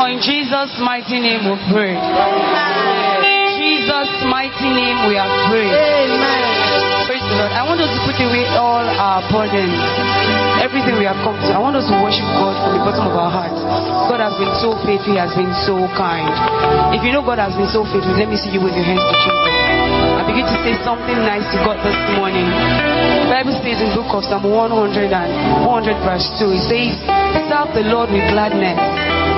In Jesus' mighty name we pray. Jesus' mighty name we are prayed. Amen. Praise the Lord. I want us to put away all our burdens, everything we have come to. I want us to worship God from the bottom of our hearts. God has been so faithful, He has been so kind. If you know God has been so faithful, let me see you with your hands to Jesus. I begin to say something nice to God this morning. The Bible says in the book of Psalm 100 and 100 verse 2, it says, Serve the Lord with gladness.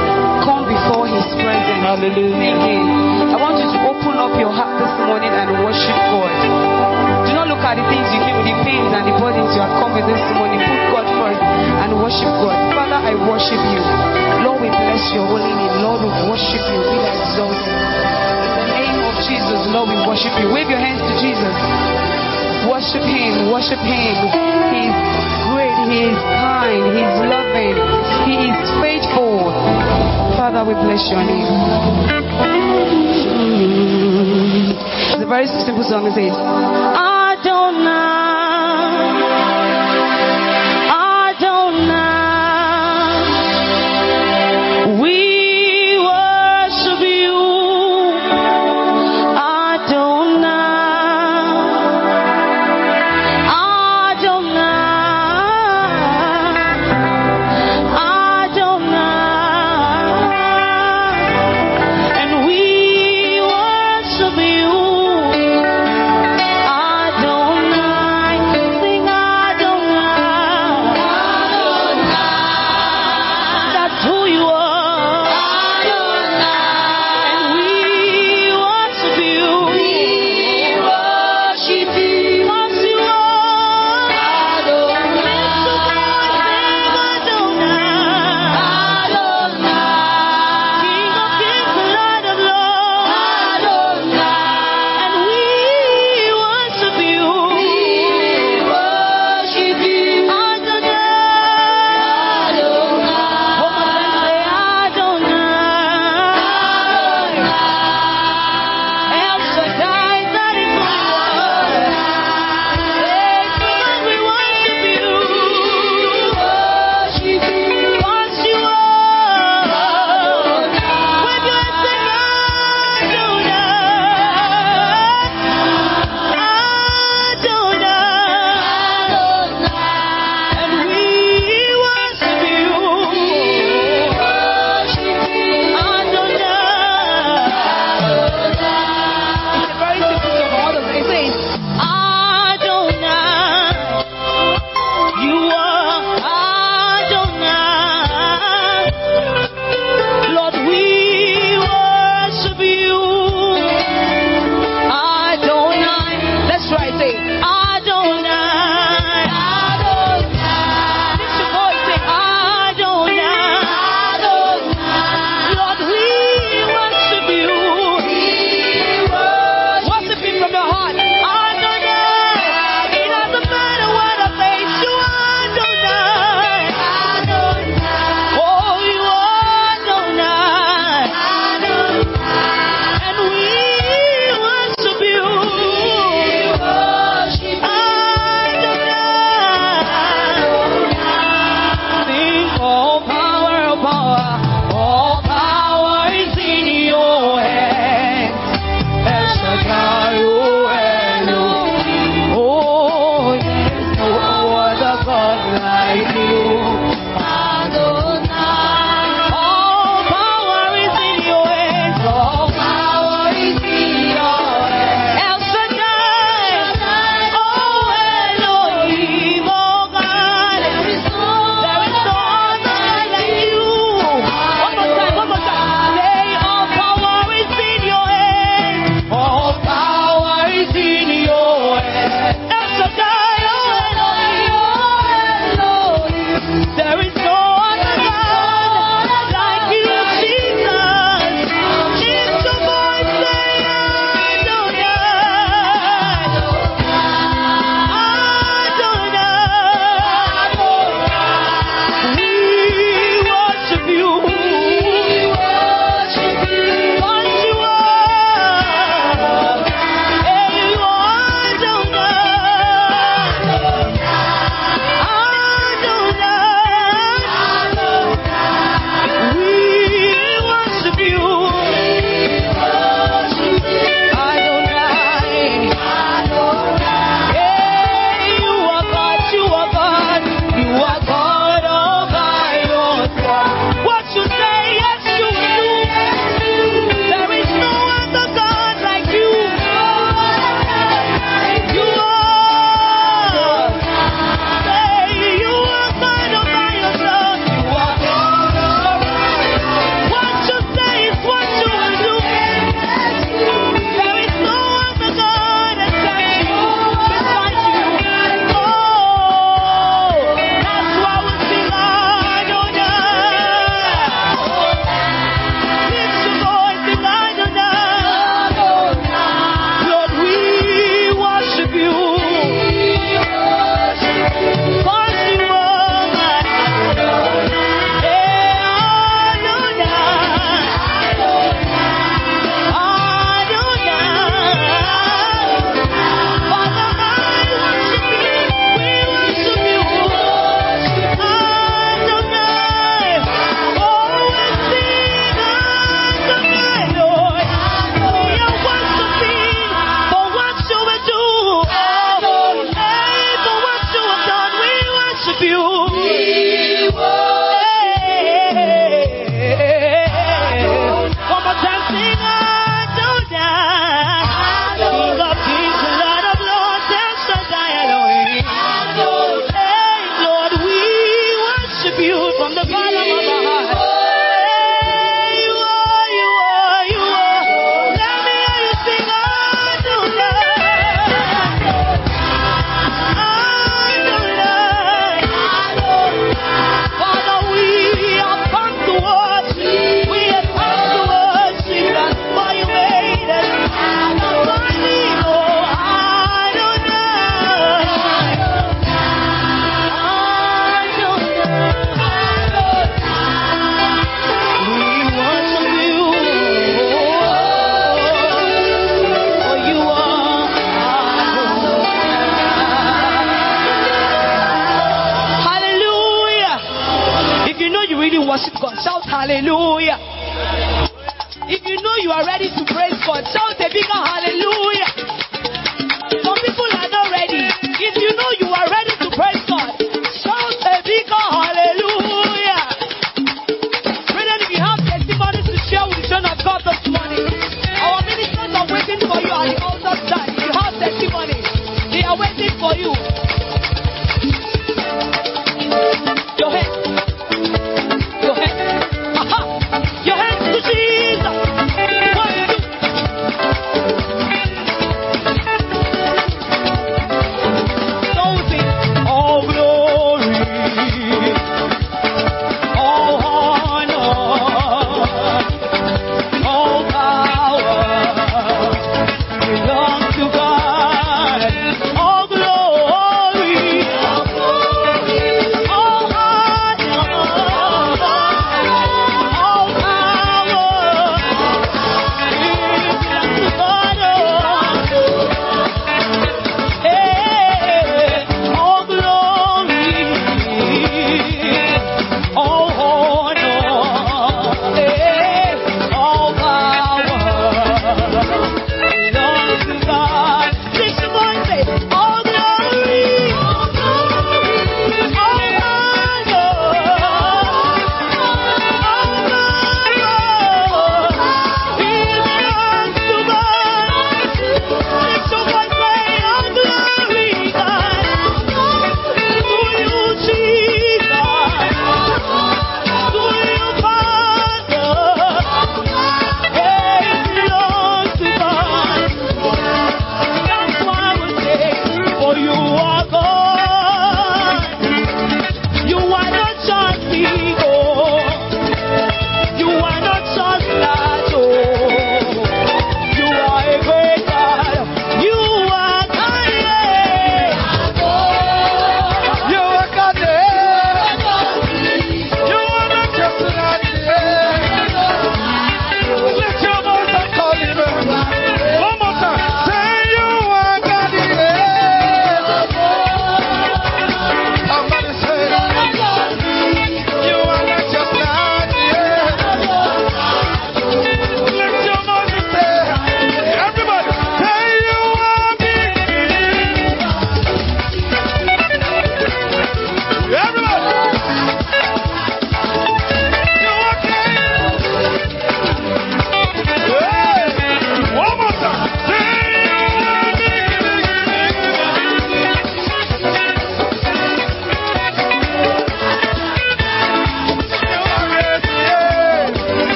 Before His presence. Hallelujah. Singing. I want you to open up your heart this morning and worship God. Do not look at the things you came, the pains and the burdens you have come with this morning. Put God first and worship God. Father, I worship you. Lord, we bless your holy name. Lord, we worship you. We exalt you. In the name of Jesus, Lord, we worship you. Wave your hands to Jesus. Worship him, worship him. He is great, he is kind, he is loving, he is faithful. Father, we bless your name. It's a very simple song. It says, Adonai, Adonai,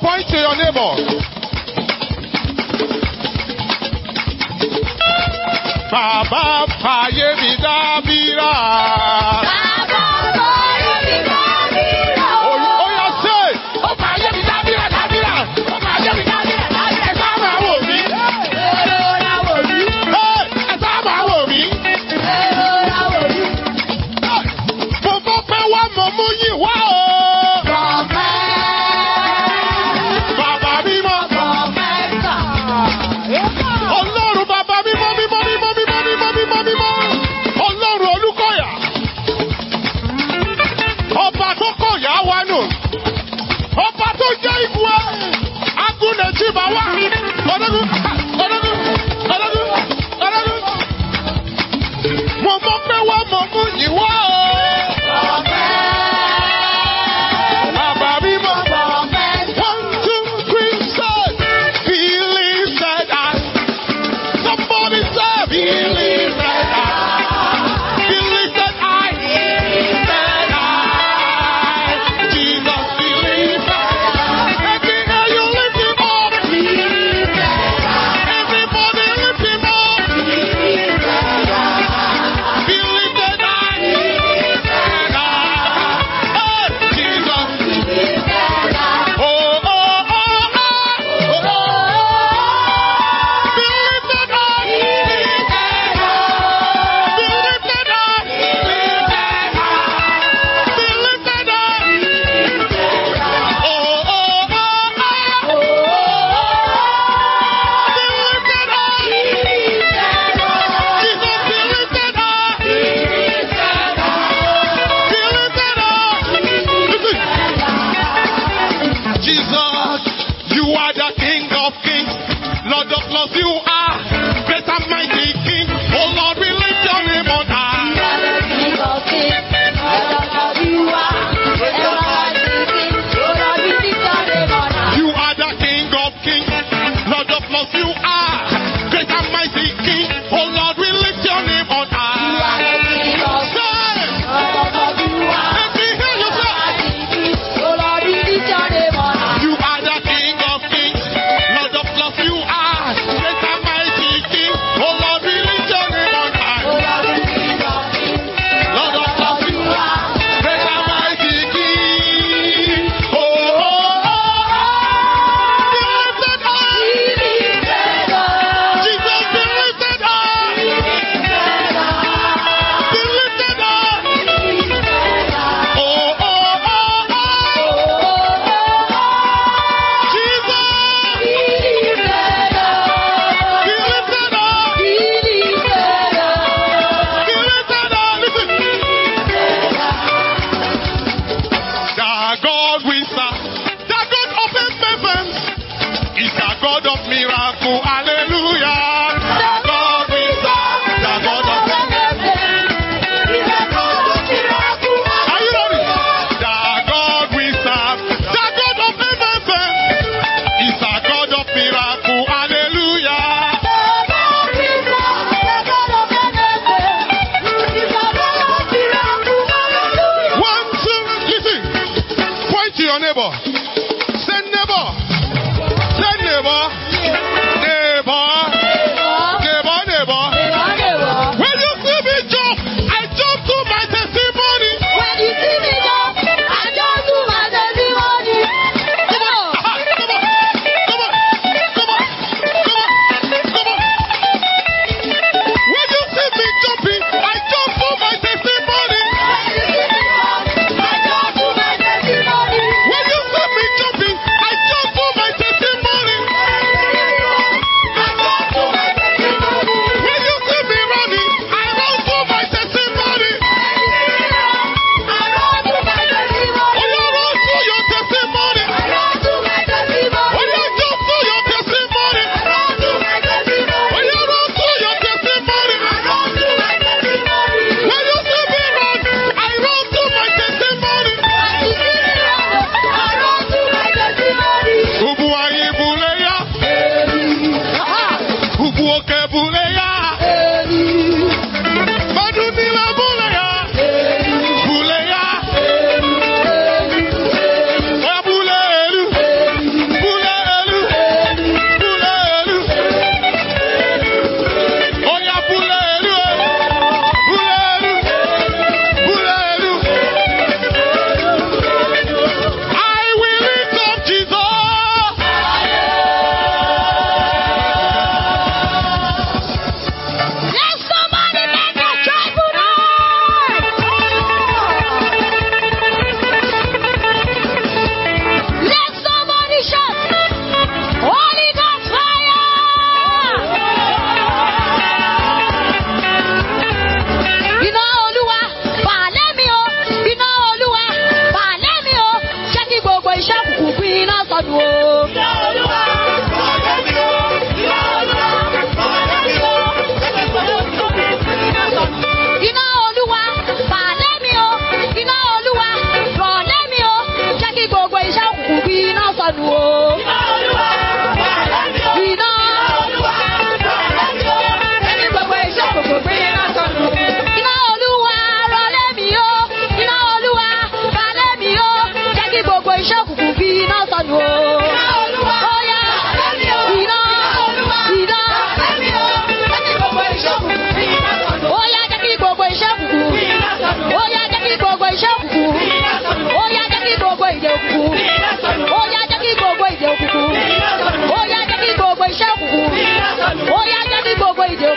Point to your neighbor. Baba, fire, Paye, Vida, Vida. ọdún n'ekyi ma wá ọdún ọdún ọdún ọdún. mo mọ pé wọ́n mọ̀ mú yìí. great and mighty King, oh Lord.